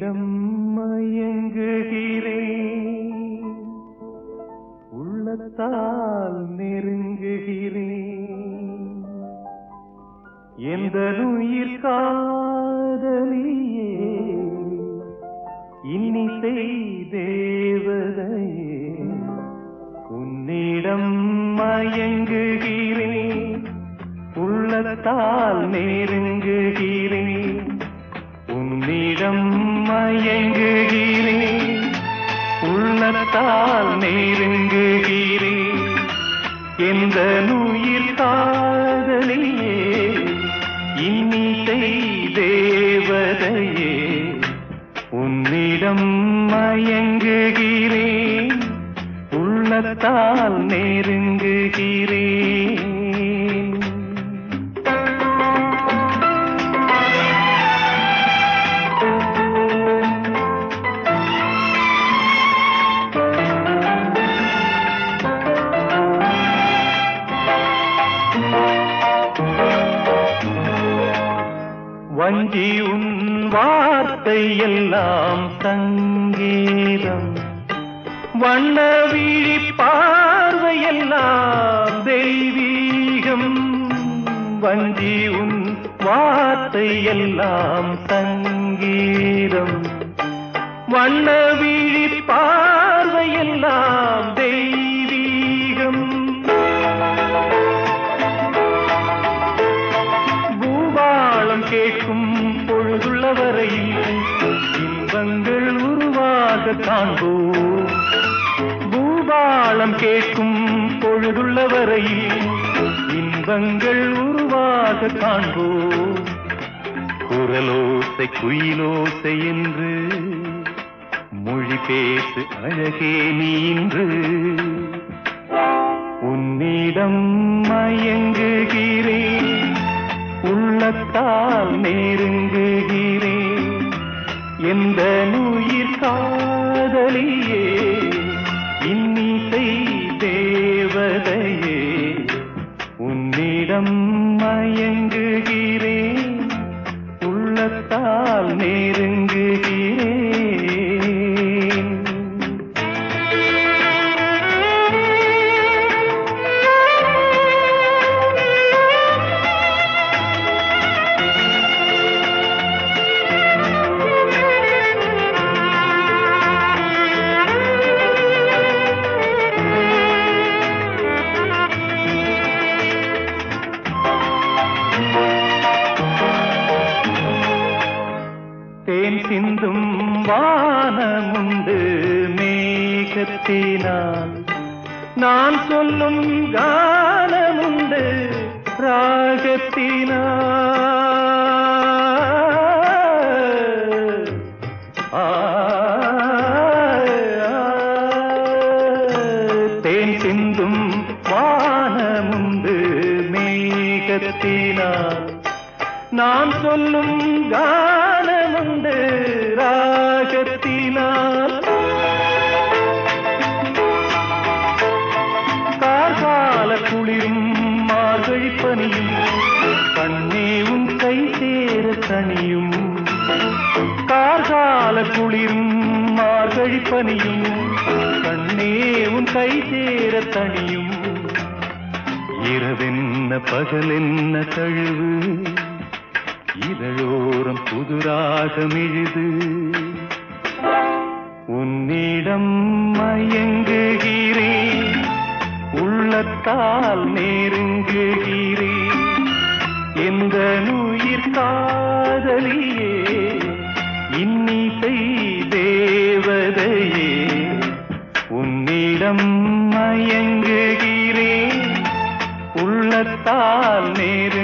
உன்னிடம் மயங்குகிறேன். உள்ளத்தால் நெருங்குகிறேன். எந்த உயிர் காதலியே இன்னிசை தேவதையே உன்னிடம் மயங்குகிறேன். உள்ளத்தால் நெருங்குகிறேன். உன்னிடம் மயங்குகிறேன் உள்ளத்தால் நெருங்குகிறேன். எந்த உயிர் காதலியே இன்னிசை தேவதையே உன்னிடம் மயங்குகிறேன். உள்ளத்தால் நெருங்குகிறேன். வஞ்சி உன் வார்த்தை எல்லாம் தங்கீரம் வண்ண விழி பார்வையெல்லாம் தெய்வீகம். வஞ்சி உன் வார்த்தை எல்லாம் தங்கீரம் வண்ண விழி பார்வையெல்லாம் தெய்வீகம். உருவாக காண்போம் பூபாளம் கேட்கும் பொழுதுள்ள வரையில் இன்பங்கள் உருவாக காண்போம் குரலோசை குயிலோசை என்று மொழி பேசு அழகே நீன்று உன்னிடம் மயங்குகிறேன் உள்ளத்தால் நெருங்குகிறேன் எந்த நுயிர்கால் காதலியே சிந்தும் வானமுண்டு மேகத்தினால். நான் சொல்லும் கானமுண்டு ராகத்தினால். தேன் சிந்தும் வானமுண்டு மேகத்தினால். நான் சொல்லும் கான கொண்டு ராகத்தினால். கார்கால குளிரும் மார்கழி பனியும் கண்ணே உன் கை சேர தனியும். கார்கால குளிரும் மார்கழி பனியும் கண்ணே உன் கை சேர தனியும். இரவென்ன பகலென்ன தழுவு? இதழோரம் புதுராக மிழுது உன்னிடம் மயங்குகிறேன். உள்ளத்தால் நெருங்குகிறேன். எந்த நுயிர் காதலியே. இன்னிசை தேவதையே. உன்னிடம் மயங்குகிறேன். உள்ளத்தால் நேரு